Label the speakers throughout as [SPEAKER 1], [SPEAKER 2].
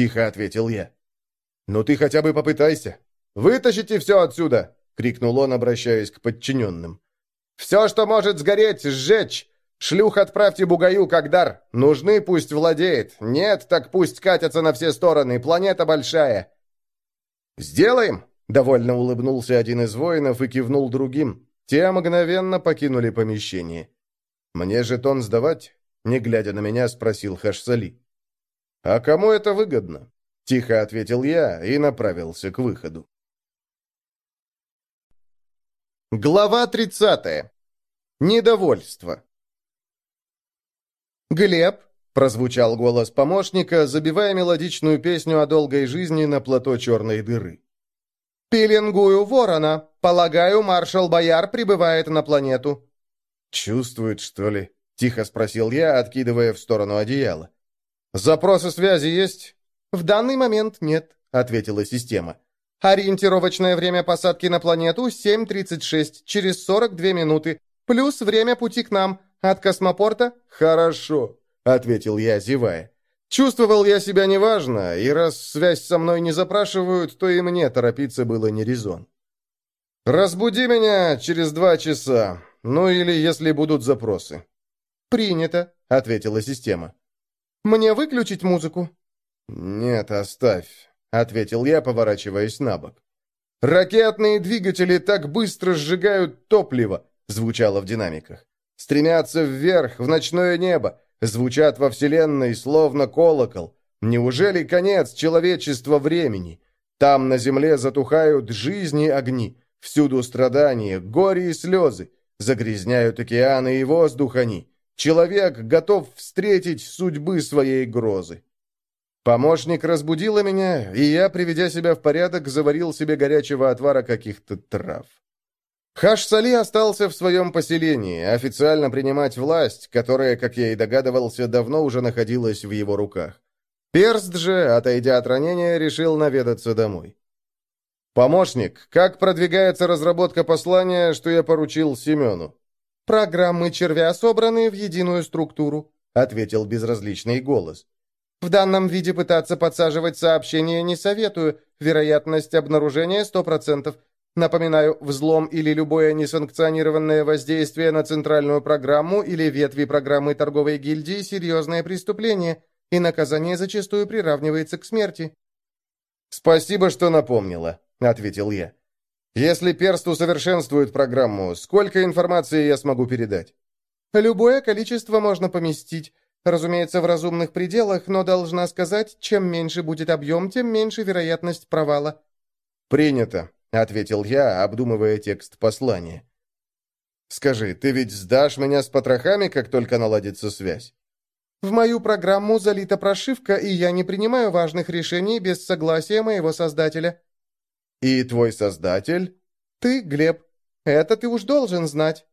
[SPEAKER 1] тихо ответил я. «Ну ты хотя бы попытайся. Вытащите все отсюда!» — крикнул он, обращаясь к подчиненным. «Все, что может сгореть, сжечь! Шлюх отправьте бугаю как дар. Нужны, пусть владеет. Нет, так пусть катятся на все стороны. Планета большая». «Сделаем!» — довольно улыбнулся один из воинов и кивнул другим. Те мгновенно покинули помещение. «Мне жетон сдавать?» — не глядя на меня, спросил Хашсали. «А кому это выгодно?» — тихо ответил я и направился к выходу. Глава 30. Недовольство. «Глеб», — прозвучал голос помощника, забивая мелодичную песню о долгой жизни на плато черной дыры. «Пеленгую ворона. Полагаю, маршал Бояр прибывает на планету». «Чувствует, что ли?» — тихо спросил я, откидывая в сторону одеяла. «Запросы связи есть?» «В данный момент нет», — ответила система. «Ориентировочное время посадки на планету 7.36, через 42 минуты, плюс время пути к нам. От космопорта?» «Хорошо», — ответил я, зевая. Чувствовал я себя неважно, и раз связь со мной не запрашивают, то и мне торопиться было не резон. «Разбуди меня через два часа, ну или если будут запросы».
[SPEAKER 2] «Принято», — ответила система. «Мне выключить музыку?»
[SPEAKER 1] «Нет, оставь», — ответил я, поворачиваясь на бок. «Ракетные двигатели так быстро сжигают топливо», — звучало в динамиках. «Стремятся вверх, в ночное небо, звучат во Вселенной словно колокол. Неужели конец человечества времени? Там на земле затухают жизни огни, всюду страдания, горе и слезы, загрязняют океаны и воздух они. Человек готов встретить судьбы своей грозы. Помощник разбудила меня, и я, приведя себя в порядок, заварил себе горячего отвара каких-то трав. Хаш-Сали остался в своем поселении, официально принимать власть, которая, как я и догадывался, давно уже находилась в его руках. Перст же, отойдя от ранения, решил наведаться домой. «Помощник, как продвигается разработка послания, что я поручил Семену?»
[SPEAKER 2] «Программы червя собраны в единую структуру», — ответил безразличный голос. «В данном виде пытаться подсаживать сообщения не советую. Вероятность обнаружения сто процентов. Напоминаю, взлом или любое несанкционированное воздействие на центральную программу или ветви программы торговой гильдии – серьезное преступление, и наказание зачастую приравнивается к смерти.
[SPEAKER 1] «Спасибо, что напомнила», – ответил я. «Если перст усовершенствует программу, сколько информации я смогу передать?»
[SPEAKER 2] «Любое количество можно поместить. Разумеется, в разумных пределах, но должна сказать, чем меньше будет объем, тем меньше вероятность провала».
[SPEAKER 1] «Принято», — ответил я, обдумывая текст послания. «Скажи, ты ведь сдашь меня с потрохами, как только наладится связь?»
[SPEAKER 2] «В мою программу залита прошивка, и я не принимаю важных решений без согласия моего создателя».
[SPEAKER 1] «И твой создатель?»
[SPEAKER 2] «Ты, Глеб. Это ты уж должен знать».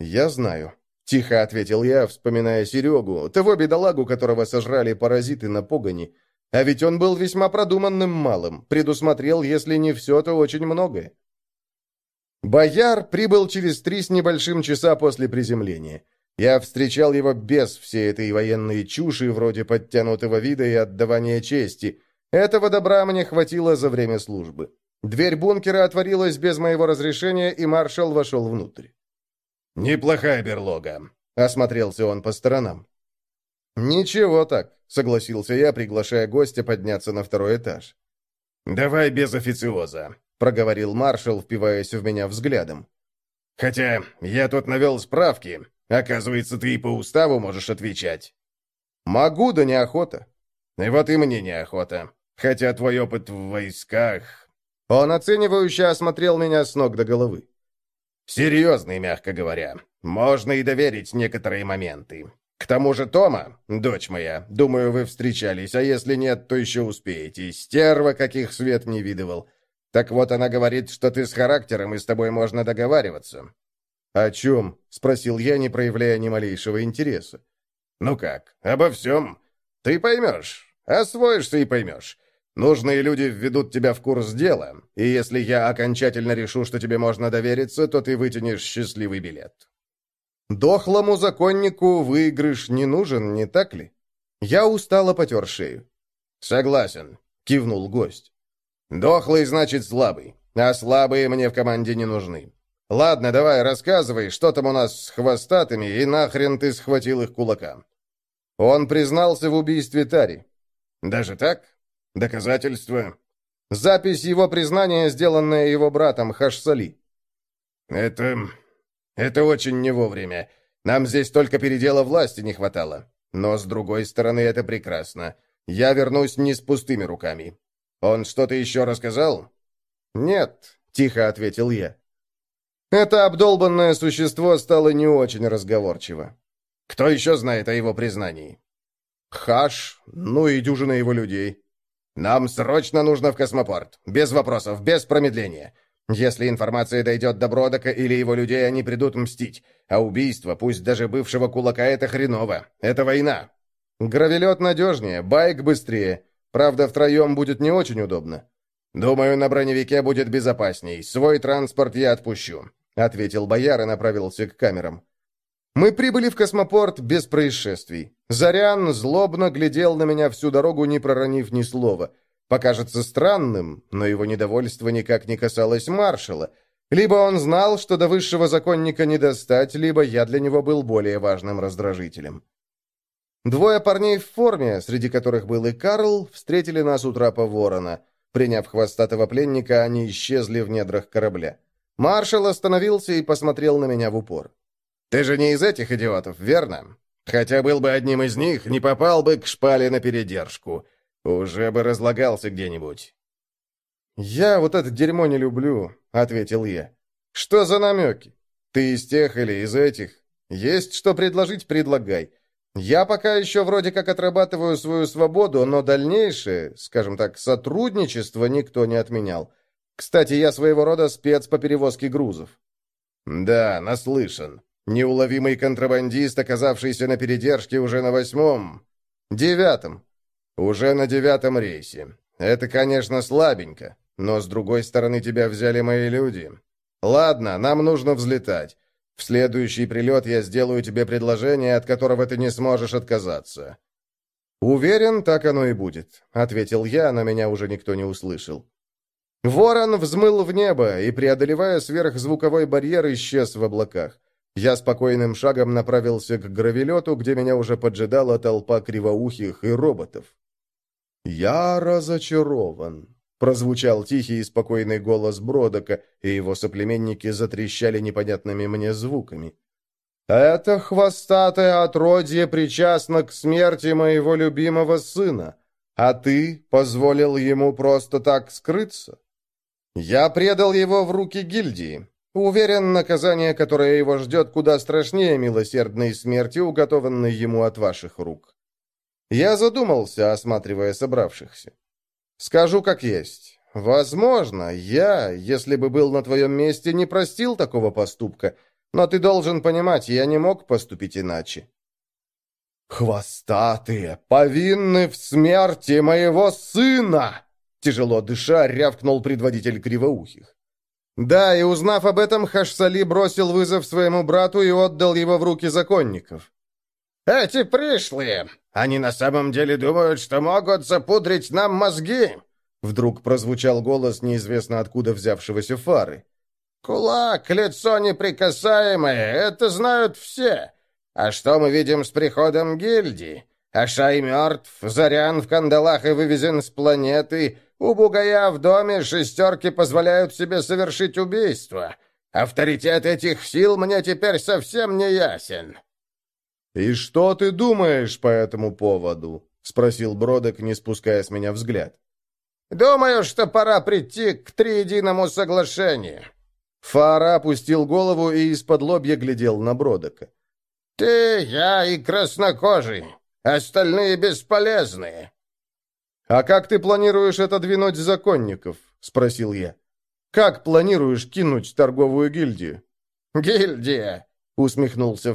[SPEAKER 1] «Я знаю», — тихо ответил я, вспоминая Серегу, того бедолагу, которого сожрали паразиты на погоне, а ведь он был весьма продуманным малым, предусмотрел, если не все, то очень многое. Бояр прибыл через три с небольшим часа после приземления. Я встречал его без всей этой военной чуши, вроде подтянутого вида и отдавания чести. Этого добра мне хватило за время службы. Дверь бункера отворилась без моего разрешения, и маршал вошел внутрь.
[SPEAKER 3] «Неплохая берлога», — осмотрелся он по сторонам.
[SPEAKER 1] «Ничего так», — согласился я, приглашая гостя подняться на второй этаж.
[SPEAKER 3] «Давай без официоза», — проговорил маршал, впиваясь в меня взглядом. «Хотя я тут навел справки. Оказывается, ты и по уставу можешь отвечать».
[SPEAKER 1] «Могу, да неохота».
[SPEAKER 3] «И вот и мне неохота. Хотя твой опыт в войсках...»
[SPEAKER 1] Он оценивающе осмотрел меня с ног до головы.
[SPEAKER 3] «Серьезный, мягко говоря. Можно и доверить некоторые моменты. К тому же Тома, дочь моя, думаю, вы встречались, а если нет, то еще успеете. Стерва, каких свет не видывал. Так вот, она говорит, что ты с характером, и с тобой можно договариваться».
[SPEAKER 1] «О чем?» — спросил я, не проявляя ни малейшего интереса.
[SPEAKER 3] «Ну как, обо всем. Ты поймешь. Освоишься и поймешь. Нужные люди введут тебя в курс дела, и если я окончательно решу, что тебе можно довериться, то ты вытянешь счастливый билет».
[SPEAKER 1] Дохлому законнику выигрыш не нужен, не так ли? Я устало потер шею.
[SPEAKER 3] «Согласен», — кивнул гость. «Дохлый значит слабый, а слабые мне в команде не нужны. Ладно, давай, рассказывай, что там у нас с хвостатыми, и нахрен ты схватил их кулакам?» Он признался в убийстве Тари. «Даже так? Доказательства?» Запись его признания, сделанная его братом Хашсали. «Это... это очень не вовремя. Нам здесь только передела власти не хватало. Но, с другой стороны, это прекрасно. Я вернусь не с пустыми руками. Он что-то еще рассказал?» «Нет», — тихо ответил я. Это обдолбанное существо стало не очень разговорчиво. «Кто еще знает о его признании?» «Хаш, ну и дюжина его людей». «Нам срочно нужно в космопорт. Без вопросов, без промедления. Если информация дойдет до Бродока или его людей, они придут мстить. А убийство, пусть даже бывшего кулака, это хреново. Это война. Гравелет надежнее, байк быстрее. Правда, втроем будет не очень удобно. Думаю, на броневике будет безопасней. Свой транспорт я отпущу», — ответил бояр и направился к камерам. Мы прибыли в космопорт без происшествий. Зарян злобно глядел на меня всю дорогу, не проронив ни слова. Покажется странным, но его недовольство никак не касалось маршала. Либо он знал, что до высшего законника не достать, либо я для него был более важным раздражителем. Двое парней в форме, среди которых был и Карл, встретили нас у трапа ворона. Приняв хвостатого пленника, они исчезли в недрах корабля. Маршал остановился и посмотрел на меня в упор. «Ты же не из этих идиотов, верно? Хотя был бы одним из них, не попал бы к шпале на передержку. Уже бы разлагался где-нибудь». «Я вот это дерьмо не люблю», — ответил я. «Что за намеки? Ты из тех или из этих? Есть что предложить, предлагай. Я пока еще вроде как отрабатываю свою свободу, но дальнейшее, скажем так, сотрудничество никто не отменял. Кстати, я своего рода спец по перевозке грузов». «Да, наслышан. Неуловимый контрабандист, оказавшийся на передержке уже на восьмом... девятом. Уже на девятом рейсе. Это, конечно, слабенько, но, с другой стороны, тебя взяли мои люди. Ладно, нам нужно взлетать. В следующий прилет я сделаю тебе предложение, от которого ты не сможешь отказаться». «Уверен, так оно и будет», — ответил я, но меня уже никто не услышал. Ворон взмыл в небо и, преодолевая сверхзвуковой барьер, исчез в облаках. Я спокойным шагом направился к гравелету, где меня уже поджидала толпа кривоухих и роботов. «Я разочарован», — прозвучал тихий и спокойный голос Бродока, и его соплеменники затрещали непонятными мне звуками. «Это хвостатое отродье причастно к смерти моего любимого сына, а ты позволил ему просто так скрыться?» «Я предал его в руки гильдии. Уверен, наказание, которое его ждет, куда страшнее милосердной смерти, уготованной ему от ваших рук». Я задумался, осматривая собравшихся. «Скажу как есть. Возможно, я, если бы был на твоем месте, не простил такого поступка, но ты должен понимать, я не мог поступить иначе». «Хвостатые, повинны в смерти моего сына!» Тяжело дыша, рявкнул предводитель кривоухих. Да, и узнав об этом, Хашсали бросил вызов своему брату и отдал его в руки законников. «Эти пришлые! Они на самом деле думают, что могут запудрить нам мозги!» Вдруг прозвучал голос неизвестно откуда взявшегося фары. «Кулак, лицо неприкасаемое, это знают все. А что мы видим с приходом гильдии? Ашай мертв, Зарян в кандалах и вывезен с планеты. У Бугая в доме шестерки позволяют себе совершить убийство. Авторитет этих сил мне теперь совсем не ясен».
[SPEAKER 1] «И что ты думаешь по этому поводу?» — спросил Бродок, не спуская с меня взгляд.
[SPEAKER 3] «Думаю, что пора прийти к триединому соглашению».
[SPEAKER 1] Фара опустил голову и из-под лобья глядел на Бродока.
[SPEAKER 3] «Ты, я и краснокожий. Остальные бесполезные».
[SPEAKER 1] «А как ты планируешь отодвинуть законников?» — спросил я. «Как планируешь кинуть торговую гильдию?»
[SPEAKER 3] «Гильдия!» — усмехнулся